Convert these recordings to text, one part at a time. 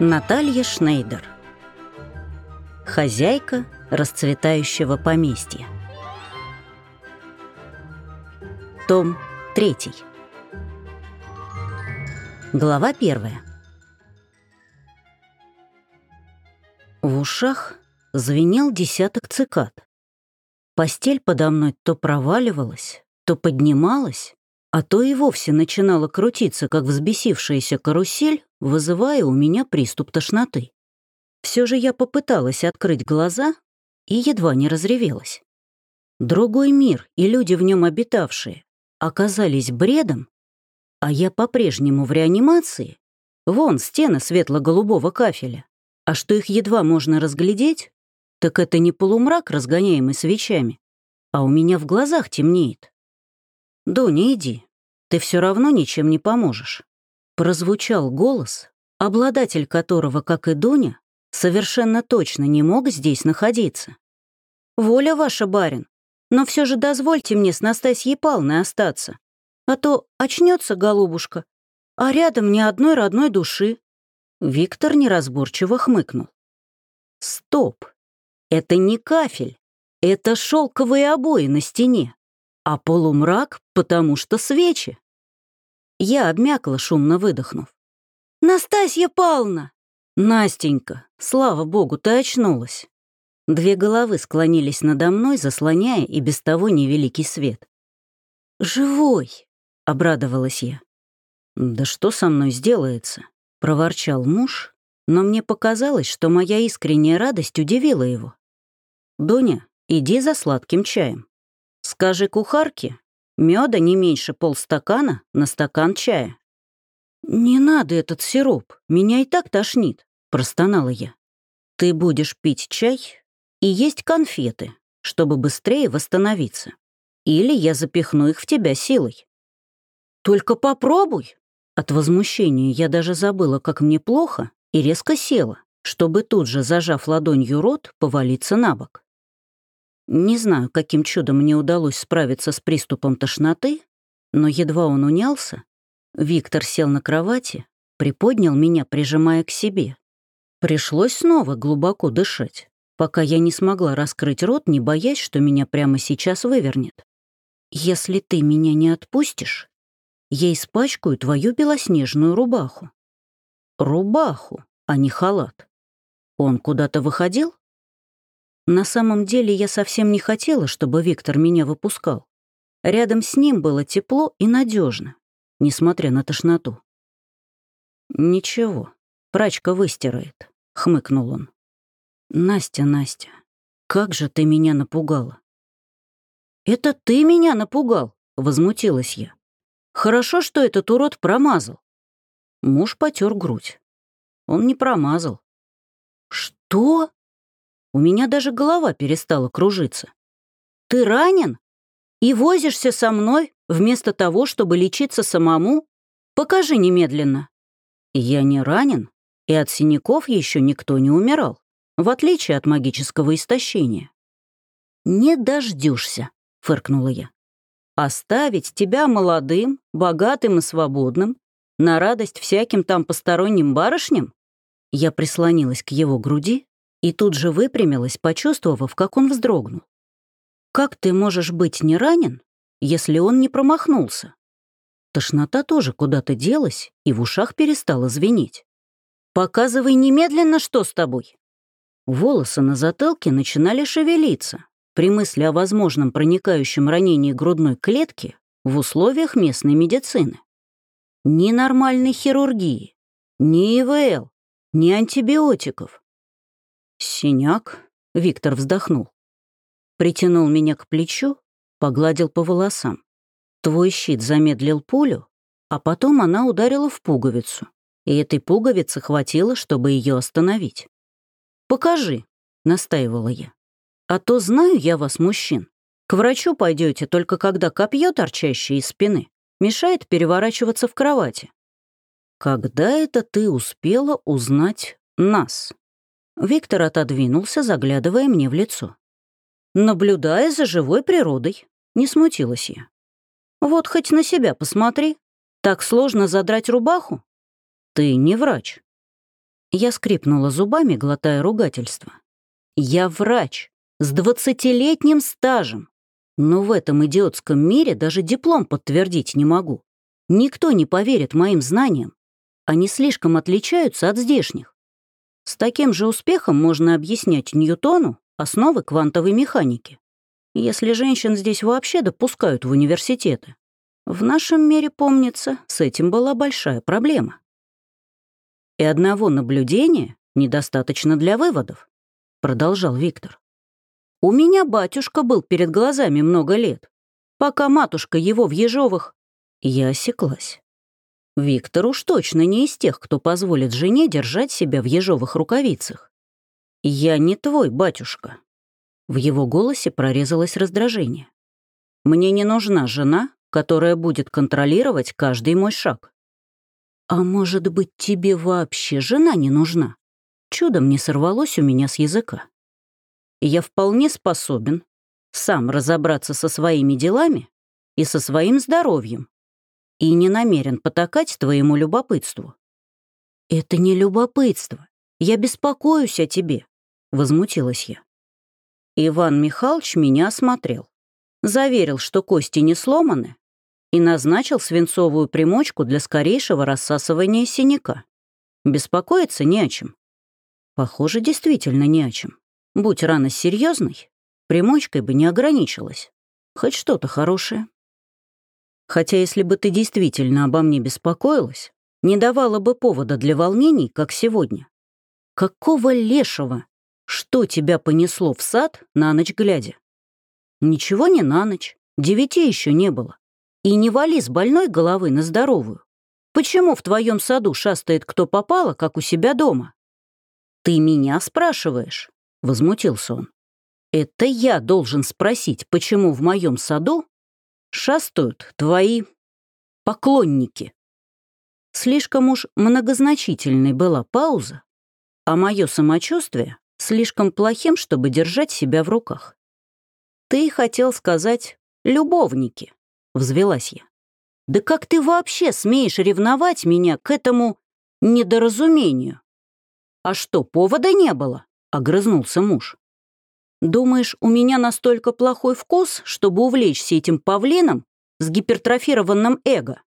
Наталья Шнейдер. Хозяйка расцветающего поместья. Том 3 Глава 1 В ушах звенел десяток цикад. Постель подо мной то проваливалась, то поднималась, а то и вовсе начинала крутиться, как взбесившаяся карусель, вызывая у меня приступ тошноты. Все же я попыталась открыть глаза и едва не разревелась. Другой мир и люди в нем обитавшие оказались бредом, а я по-прежнему в реанимации. Вон стены светло-голубого кафеля. А что их едва можно разглядеть, так это не полумрак, разгоняемый свечами, а у меня в глазах темнеет. «Доня, иди, ты все равно ничем не поможешь». Прозвучал голос, обладатель которого, как и Доня, совершенно точно не мог здесь находиться. «Воля ваша, барин, но все же дозвольте мне с Настасьей Павловной остаться, а то очнется голубушка, а рядом ни одной родной души». Виктор неразборчиво хмыкнул. «Стоп! Это не кафель, это шелковые обои на стене а полумрак, потому что свечи. Я обмякла, шумно выдохнув. «Настасья Павловна!» «Настенька, слава богу, ты очнулась!» Две головы склонились надо мной, заслоняя и без того невеликий свет. «Живой!» — обрадовалась я. «Да что со мной сделается?» — проворчал муж, но мне показалось, что моя искренняя радость удивила его. «Дуня, иди за сладким чаем». Скажи кухарке, меда не меньше полстакана на стакан чая. «Не надо этот сироп, меня и так тошнит», — простонала я. «Ты будешь пить чай и есть конфеты, чтобы быстрее восстановиться. Или я запихну их в тебя силой». «Только попробуй!» От возмущения я даже забыла, как мне плохо, и резко села, чтобы тут же, зажав ладонью рот, повалиться на бок. Не знаю, каким чудом мне удалось справиться с приступом тошноты, но едва он унялся, Виктор сел на кровати, приподнял меня, прижимая к себе. Пришлось снова глубоко дышать, пока я не смогла раскрыть рот, не боясь, что меня прямо сейчас вывернет. «Если ты меня не отпустишь, я испачкаю твою белоснежную рубаху». Рубаху, а не халат. Он куда-то выходил? На самом деле я совсем не хотела, чтобы Виктор меня выпускал. Рядом с ним было тепло и надежно, несмотря на тошноту. «Ничего, прачка выстирает», — хмыкнул он. «Настя, Настя, как же ты меня напугала!» «Это ты меня напугал!» — возмутилась я. «Хорошо, что этот урод промазал». Муж потер грудь. Он не промазал. «Что?» У меня даже голова перестала кружиться. «Ты ранен? И возишься со мной вместо того, чтобы лечиться самому? Покажи немедленно». Я не ранен, и от синяков еще никто не умирал, в отличие от магического истощения. «Не дождешься, фыркнула я. «Оставить тебя молодым, богатым и свободным на радость всяким там посторонним барышням?» Я прислонилась к его груди, и тут же выпрямилась, почувствовав, как он вздрогнул. «Как ты можешь быть не ранен, если он не промахнулся?» Тошнота тоже куда-то делась, и в ушах перестала звенеть. «Показывай немедленно, что с тобой!» Волосы на затылке начинали шевелиться при мысли о возможном проникающем ранении грудной клетки в условиях местной медицины. Ни нормальной хирургии, ни ИВЛ, ни антибиотиков, «Синяк?» — Виктор вздохнул. Притянул меня к плечу, погладил по волосам. Твой щит замедлил пулю, а потом она ударила в пуговицу, и этой пуговицы хватило, чтобы ее остановить. «Покажи», — настаивала я. «А то знаю я вас, мужчин. К врачу пойдете только когда копье, торчащее из спины, мешает переворачиваться в кровати». «Когда это ты успела узнать нас?» Виктор отодвинулся, заглядывая мне в лицо. Наблюдая за живой природой, не смутилась я. Вот хоть на себя посмотри. Так сложно задрать рубаху? Ты не врач. Я скрипнула зубами, глотая ругательство. Я врач с двадцатилетним стажем, но в этом идиотском мире даже диплом подтвердить не могу. Никто не поверит моим знаниям. Они слишком отличаются от здешних. С таким же успехом можно объяснять Ньютону основы квантовой механики. Если женщин здесь вообще допускают в университеты. В нашем мире, помнится, с этим была большая проблема. И одного наблюдения недостаточно для выводов, продолжал Виктор. У меня батюшка был перед глазами много лет, пока матушка его в Ежовых... Я осеклась. Виктор уж точно не из тех, кто позволит жене держать себя в ежовых рукавицах. «Я не твой батюшка». В его голосе прорезалось раздражение. «Мне не нужна жена, которая будет контролировать каждый мой шаг». «А может быть, тебе вообще жена не нужна?» Чудом не сорвалось у меня с языка. Я вполне способен сам разобраться со своими делами и со своим здоровьем, и не намерен потакать твоему любопытству». «Это не любопытство. Я беспокоюсь о тебе», — возмутилась я. Иван Михайлович меня осмотрел, заверил, что кости не сломаны, и назначил свинцовую примочку для скорейшего рассасывания синяка. Беспокоиться не о чем. Похоже, действительно не о чем. Будь рана серьезной, примочкой бы не ограничилась. Хоть что-то хорошее. Хотя если бы ты действительно обо мне беспокоилась, не давала бы повода для волнений, как сегодня. Какого лешего? Что тебя понесло в сад на ночь глядя? Ничего не на ночь, девяти еще не было. И не вали с больной головы на здоровую. Почему в твоем саду шастает кто попало, как у себя дома? Ты меня спрашиваешь? Возмутился он. Это я должен спросить, почему в моем саду шастают твои поклонники. Слишком уж многозначительной была пауза, а мое самочувствие слишком плохим, чтобы держать себя в руках. «Ты хотел сказать «любовники», — взвелась я. «Да как ты вообще смеешь ревновать меня к этому недоразумению?» «А что, повода не было?» — огрызнулся муж. Думаешь, у меня настолько плохой вкус, чтобы увлечься этим павлином с гипертрофированным эго?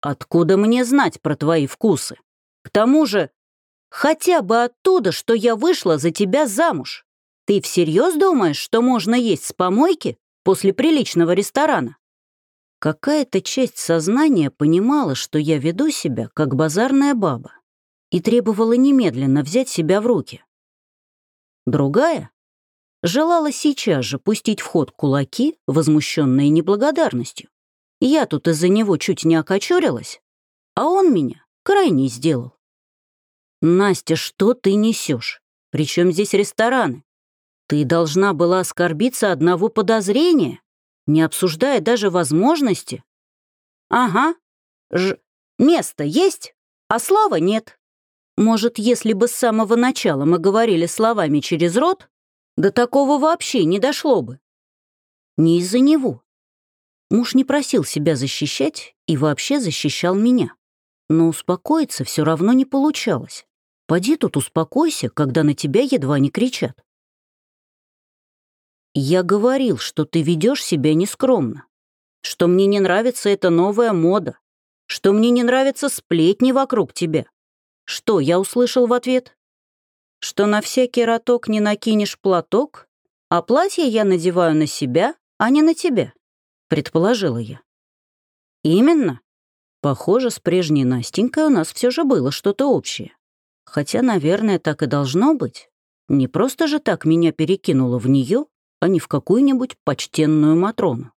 Откуда мне знать про твои вкусы? К тому же, хотя бы оттуда, что я вышла за тебя замуж. Ты всерьез думаешь, что можно есть с помойки после приличного ресторана? Какая-то часть сознания понимала, что я веду себя как базарная баба и требовала немедленно взять себя в руки. Другая желала сейчас же пустить в ход кулаки, возмущенные неблагодарностью. Я тут из-за него чуть не окочурилась, а он меня крайне сделал. «Настя, что ты несешь? Причем здесь рестораны? Ты должна была оскорбиться одного подозрения, не обсуждая даже возможности». «Ага, ж... место есть, а слова нет. Может, если бы с самого начала мы говорили словами через рот, до такого вообще не дошло бы. Не из-за него. Муж не просил себя защищать и вообще защищал меня. Но успокоиться все равно не получалось. Поди тут успокойся, когда на тебя едва не кричат. Я говорил, что ты ведешь себя нескромно, что мне не нравится эта новая мода, что мне не нравятся сплетни вокруг тебя. Что я услышал в ответ? Что на всякий роток не накинешь платок, а платье я надеваю на себя, а не на тебя», — предположила я. «Именно. Похоже, с прежней Настенькой у нас все же было что-то общее. Хотя, наверное, так и должно быть. Не просто же так меня перекинуло в нее, а не в какую-нибудь почтенную Матрону.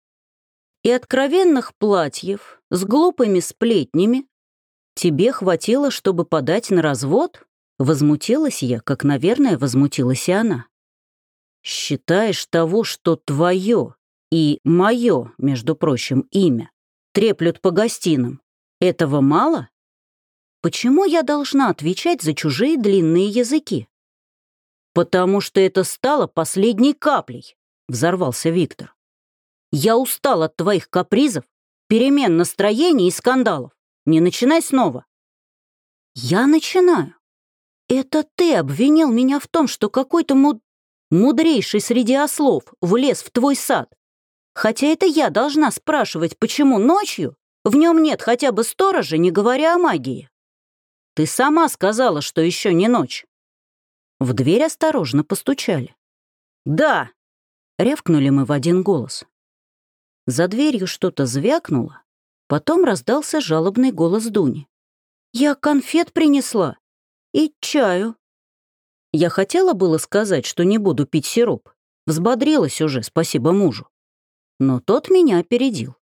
И откровенных платьев с глупыми сплетнями тебе хватило, чтобы подать на развод? Возмутилась я, как, наверное, возмутилась и она. «Считаешь того, что твое и мое, между прочим, имя, треплют по гостинам, этого мало? Почему я должна отвечать за чужие длинные языки?» «Потому что это стало последней каплей», — взорвался Виктор. «Я устал от твоих капризов, перемен настроений и скандалов. Не начинай снова». «Я начинаю. Это ты обвинил меня в том, что какой-то муд... мудрейший среди ослов влез в твой сад. Хотя это я должна спрашивать, почему ночью в нем нет хотя бы сторожа, не говоря о магии. Ты сама сказала, что еще не ночь. В дверь осторожно постучали. «Да!» — рявкнули мы в один голос. За дверью что-то звякнуло, потом раздался жалобный голос Дуни. «Я конфет принесла и чаю». Я хотела было сказать, что не буду пить сироп. Взбодрилась уже, спасибо мужу. Но тот меня опередил.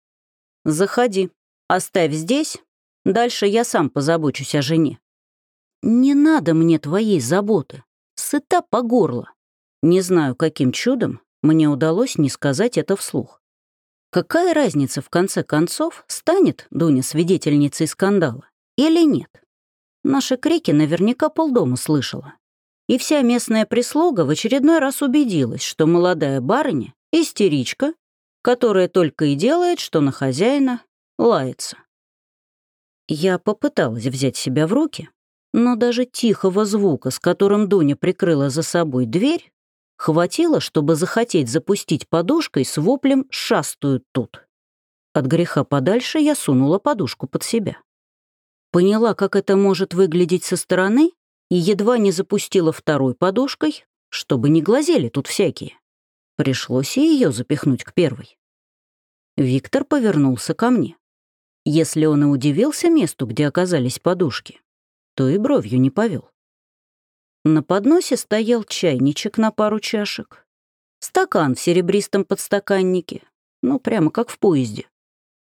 «Заходи, оставь здесь, дальше я сам позабочусь о жене». «Не надо мне твоей заботы, сыта по горло». Не знаю, каким чудом мне удалось не сказать это вслух. Какая разница, в конце концов, станет Дуня свидетельницей скандала или нет? Наши крики наверняка полдома слышала. И вся местная прислуга в очередной раз убедилась, что молодая барыня — истеричка, которая только и делает, что на хозяина лается. Я попыталась взять себя в руки, но даже тихого звука, с которым Дуня прикрыла за собой дверь, хватило, чтобы захотеть запустить подушкой с воплем «шастают тут». От греха подальше я сунула подушку под себя. Поняла, как это может выглядеть со стороны, и едва не запустила второй подушкой, чтобы не глазели тут всякие. Пришлось и ее запихнуть к первой. Виктор повернулся ко мне. Если он и удивился месту, где оказались подушки, то и бровью не повел. На подносе стоял чайничек на пару чашек, стакан в серебристом подстаканнике, ну, прямо как в поезде,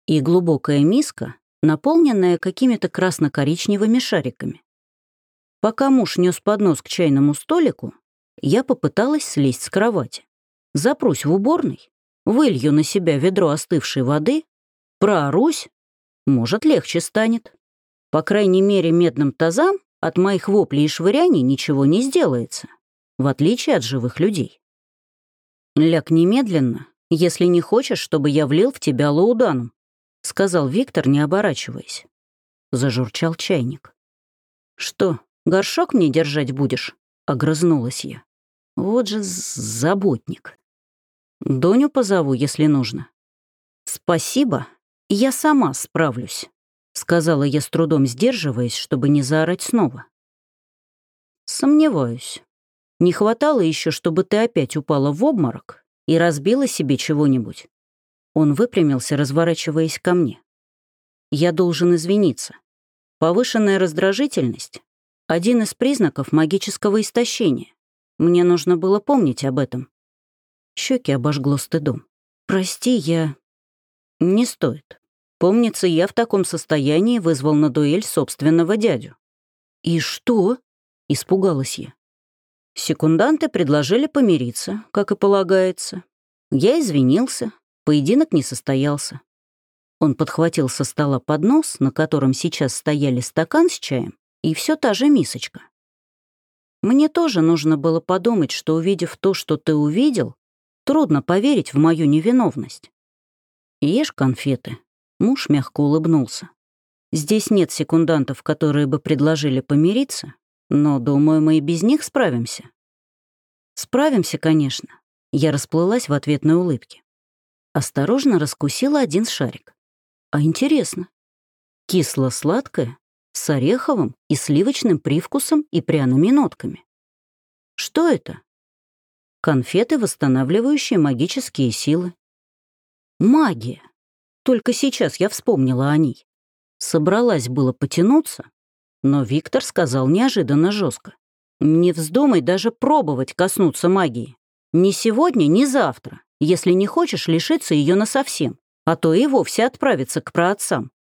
и глубокая миска, наполненная какими-то красно-коричневыми шариками. Пока муж нес поднос к чайному столику, я попыталась слезть с кровати. Запрусь в уборной, вылью на себя ведро остывшей воды, проорусь, может, легче станет. По крайней мере, медным тазам от моих воплей и швыряний ничего не сделается, в отличие от живых людей. «Ляг немедленно, если не хочешь, чтобы я влил в тебя лауданом», сказал Виктор, не оборачиваясь. Зажурчал чайник. «Что, горшок мне держать будешь?» — огрызнулась я. «Вот же заботник. Доню позову, если нужно». «Спасибо, я сама справлюсь». — сказала я с трудом сдерживаясь, чтобы не заорать снова. «Сомневаюсь. Не хватало еще, чтобы ты опять упала в обморок и разбила себе чего-нибудь». Он выпрямился, разворачиваясь ко мне. «Я должен извиниться. Повышенная раздражительность — один из признаков магического истощения. Мне нужно было помнить об этом». Щеки обожгло стыдом. «Прости, я...» «Не стоит. Помнится, я в таком состоянии вызвал на дуэль собственного дядю. «И что?» — испугалась я. Секунданты предложили помириться, как и полагается. Я извинился, поединок не состоялся. Он подхватил со стола поднос, на котором сейчас стояли стакан с чаем, и все та же мисочка. Мне тоже нужно было подумать, что, увидев то, что ты увидел, трудно поверить в мою невиновность. Ешь конфеты, Муж мягко улыбнулся. «Здесь нет секундантов, которые бы предложили помириться, но, думаю, мы и без них справимся». «Справимся, конечно». Я расплылась в ответной улыбке. Осторожно раскусила один шарик. «А интересно. Кисло-сладкое, с ореховым и сливочным привкусом и пряными нотками. Что это? Конфеты, восстанавливающие магические силы. Магия. Только сейчас я вспомнила о ней. Собралась было потянуться, но Виктор сказал неожиданно жестко. «Не вздумай даже пробовать коснуться магии. Ни сегодня, ни завтра, если не хочешь лишиться ее насовсем, а то и вовсе отправиться к праотцам.